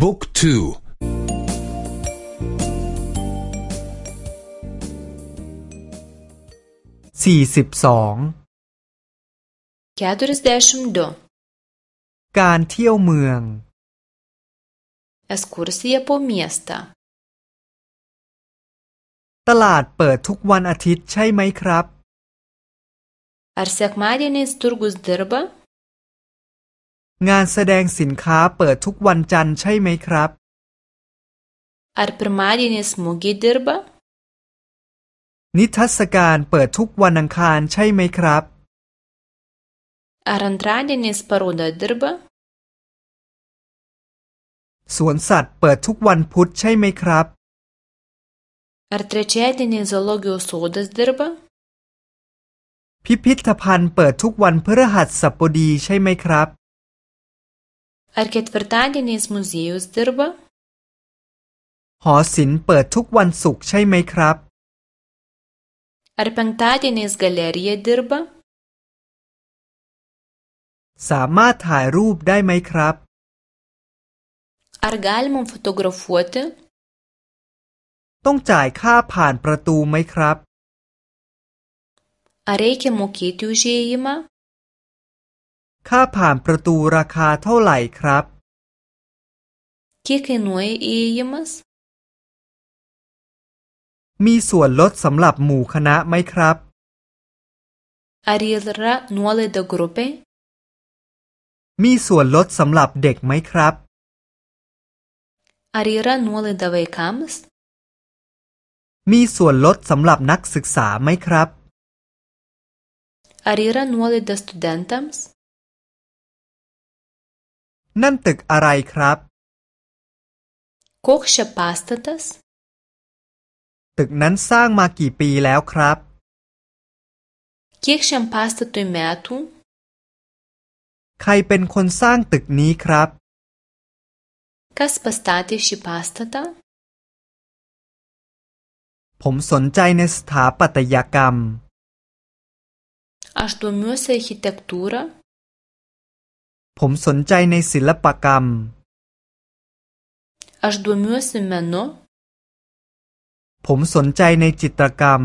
บุ๊กทูสี่สิบสอง42การเที่ยวเมือง Ekskursija po miestą ตลาดเปิดทุกวันอาทิตย์ใช่ไหมครับ Ar sekmadieniais turgus dirba งานแสดงสินค้าเปิดทุกวันจันทร์ใช่ไหมครับ Ar pirmadieniais mugė dirba นิทรรศการเปิดทุกวันอังคารใช่ไหมครับ Ar antradieniais paroda dirba สวนสัตว์เปิดทุกวันพุธใช่ไหมครับ Ar trečiadieniais zoologijos sodas dirba พิพิธภัณฑ์เปิดทุกวันพฤหัสบดีใช่ไหมครับ Ar ketvirtadieniais muziejus dirba หอศิลป์เปิดทุกวันศุกร์ใช่ไหมครับ Ar penktadieniais galerija dirba สามารถถ่ายรูปได้ไหมครับ Ar galima fotografuoti ต้องจ่ายค่าผ่านประตูไหมครับ Ar reikia mokėti už įėjimą ค่าผ่านประตูราคาเท่าไหร่ครับ Kiek kainuoja įėjimas มีส่วนลดสำหรับหมู่คณะไหมครับ Ar yra nuolaida grupei มีส่วนลดสำหรับเด็กไหมครับ Ar yra nuolaida vaikams มีส่วนลดสำหรับนักศึกษาไหมครับ Ar yra nuolaida studentams นั่นตึกอะไรครับ Koks čia pastatas ตึกนั้นสร้างมากี่ปีแล้วครับ Kiek šiam pastatui metų ใครเป็นคนสร้างตึกนี้ครับ Kas pastatė šį pastatą ผมสนใจในสถาปัตยกรรม Aš domiuosi architektūrą ผมสนใจในศิลปกรรม Aš domiuosi menu ผมสนใจในจิตรกรรม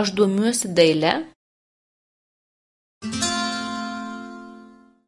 Aš domiuosi daile